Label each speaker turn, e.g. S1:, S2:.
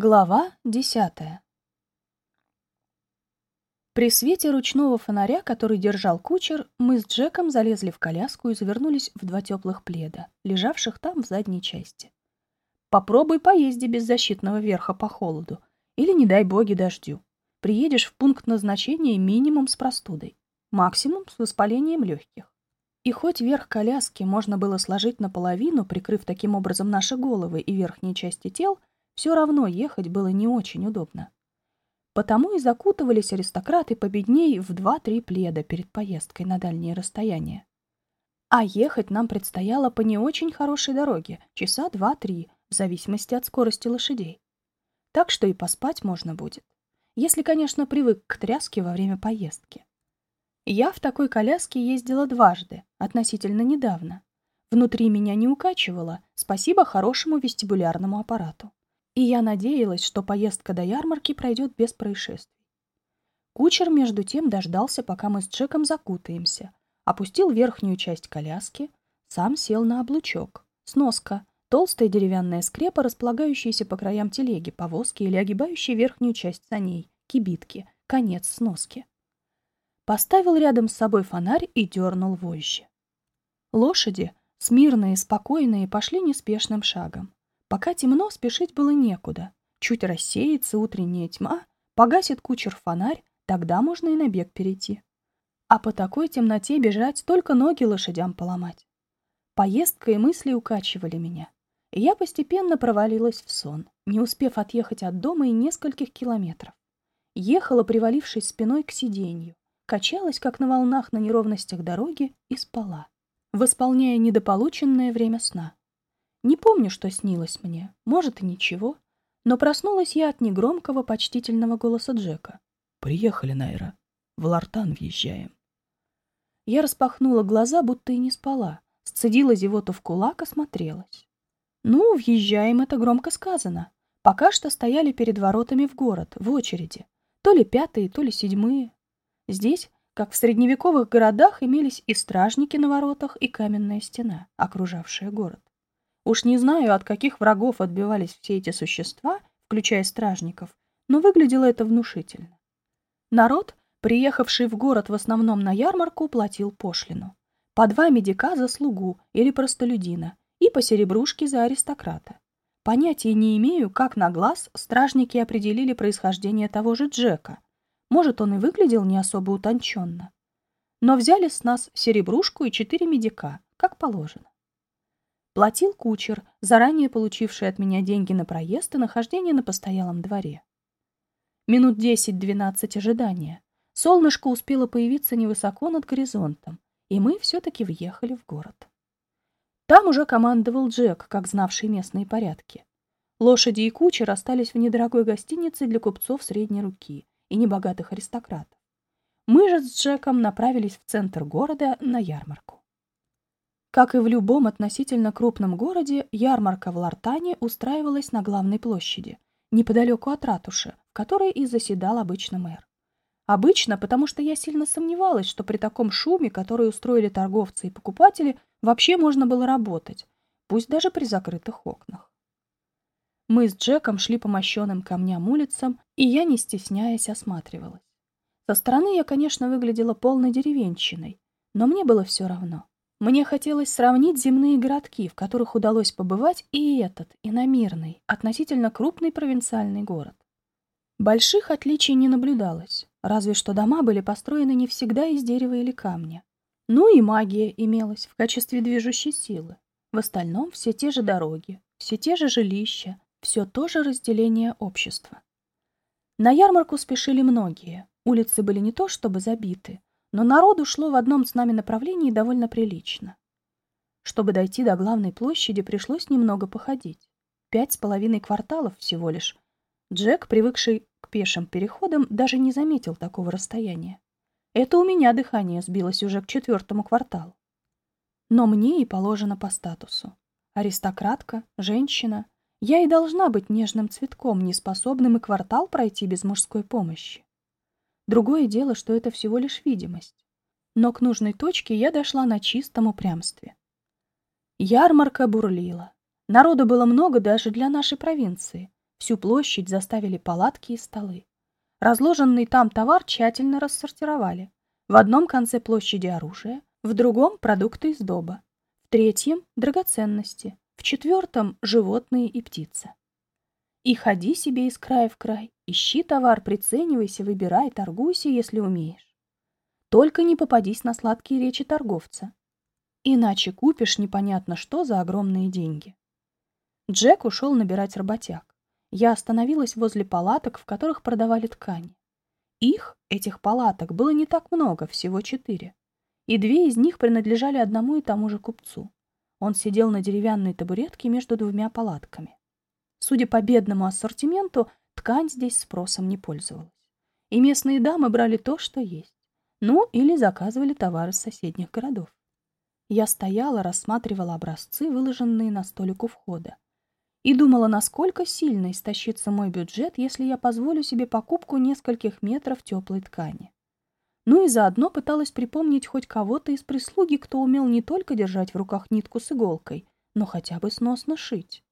S1: Глава десятая При свете ручного фонаря, который держал кучер, мы с Джеком залезли в коляску и завернулись в два теплых пледа, лежавших там в задней части. Попробуй поезди без защитного верха по холоду, или, не дай боги, дождю. Приедешь в пункт назначения минимум с простудой, максимум с воспалением легких. И хоть верх коляски можно было сложить наполовину, прикрыв таким образом наши головы и верхние части тел, все равно ехать было не очень удобно. Потому и закутывались аристократы победней в два-три пледа перед поездкой на дальние расстояния. А ехать нам предстояло по не очень хорошей дороге, часа два-три, в зависимости от скорости лошадей. Так что и поспать можно будет. Если, конечно, привык к тряске во время поездки. Я в такой коляске ездила дважды, относительно недавно. Внутри меня не укачивало, спасибо хорошему вестибулярному аппарату и я надеялась, что поездка до ярмарки пройдет без происшествий. Кучер, между тем, дождался, пока мы с Джеком закутаемся, опустил верхнюю часть коляски, сам сел на облучок. Сноска. Толстая деревянная скрепа, располагающаяся по краям телеги, повозки или огибающая верхнюю часть саней, кибитки, конец сноски. Поставил рядом с собой фонарь и дернул вожжи. Лошади, смирные спокойные, пошли неспешным шагом. Пока темно, спешить было некуда. Чуть рассеется утренняя тьма, погасит кучер фонарь, тогда можно и на бег перейти. А по такой темноте бежать, только ноги лошадям поломать. Поездка и мысли укачивали меня. И я постепенно провалилась в сон, не успев отъехать от дома и нескольких километров. Ехала, привалившись спиной к сиденью, качалась, как на волнах на неровностях дороги, и спала, восполняя недополученное время сна. Не помню, что снилось мне, может и ничего, но проснулась я от негромкого почтительного голоса Джека.
S2: «Приехали, Найра. В Лартан въезжаем».
S1: Я распахнула глаза, будто и не спала, сцедила зевоту в кулак, осмотрелась. Ну, въезжаем, это громко сказано. Пока что стояли перед воротами в город, в очереди. То ли пятые, то ли седьмые. Здесь, как в средневековых городах, имелись и стражники на воротах, и каменная стена, окружавшая город. Уж не знаю, от каких врагов отбивались все эти существа, включая стражников, но выглядело это внушительно. Народ, приехавший в город в основном на ярмарку, платил пошлину. По два медика за слугу или простолюдина и по серебрушке за аристократа. Понятия не имею, как на глаз стражники определили происхождение того же Джека. Может, он и выглядел не особо утонченно. Но взяли с нас серебрушку и четыре медика, как положено. Платил кучер, заранее получивший от меня деньги на проезд и нахождение на постоялом дворе. Минут десять-двенадцать ожидания. Солнышко успело появиться невысоко над горизонтом, и мы все-таки въехали в город. Там уже командовал Джек, как знавший местные порядки. Лошади и кучер остались в недорогой гостинице для купцов средней руки и небогатых аристократов. Мы же с Джеком направились в центр города на ярмарку. Как и в любом относительно крупном городе, ярмарка в Лартане устраивалась на главной площади, неподалеку от ратуши, в которой и заседал обычно мэр. Обычно, потому что я сильно сомневалась, что при таком шуме, который устроили торговцы и покупатели, вообще можно было работать, пусть даже при закрытых окнах. Мы с Джеком шли по мощенным камням улицам, и я, не стесняясь, осматривалась. Со стороны я, конечно, выглядела полной деревенщиной, но мне было все равно. Мне хотелось сравнить земные городки, в которых удалось побывать, и этот, иномирный, относительно крупный провинциальный город. Больших отличий не наблюдалось, разве что дома были построены не всегда из дерева или камня. Ну и магия имелась в качестве движущей силы. В остальном все те же дороги, все те же жилища, все то же разделение общества. На ярмарку спешили многие, улицы были не то чтобы забиты, но народу шло в одном с нами направлении довольно прилично. Чтобы дойти до главной площади, пришлось немного походить. Пять с половиной кварталов всего лишь. Джек, привыкший к пешим переходам, даже не заметил такого расстояния. Это у меня дыхание сбилось уже к четвертому кварталу. Но мне и положено по статусу. Аристократка, женщина. Я и должна быть нежным цветком, неспособным и квартал пройти без мужской помощи. Другое дело, что это всего лишь видимость. Но к нужной точке я дошла на чистом упрямстве. Ярмарка бурлила. Народу было много даже для нашей провинции. Всю площадь заставили палатки и столы. Разложенный там товар тщательно рассортировали. В одном конце площади оружие, в другом – продукты из доба, в третьем – драгоценности, в четвертом – животные и птицы. И ходи себе из края в край, ищи товар, приценивайся, выбирай, торгуйся, если умеешь. Только не попадись на сладкие речи торговца. Иначе купишь непонятно что за огромные деньги. Джек ушел набирать работяг. Я остановилась возле палаток, в которых продавали ткани. Их, этих палаток, было не так много, всего четыре. И две из них принадлежали одному и тому же купцу. Он сидел на деревянной табуретке между двумя палатками. Судя по бедному ассортименту, ткань здесь спросом не пользовалась. И местные дамы брали то, что есть. Ну, или заказывали товары с соседних городов. Я стояла, рассматривала образцы, выложенные на столик у входа. И думала, насколько сильно истощится мой бюджет, если я позволю себе покупку нескольких метров теплой ткани. Ну и заодно пыталась припомнить хоть кого-то из прислуги, кто умел не только держать в руках нитку с иголкой, но хотя бы сносно шить.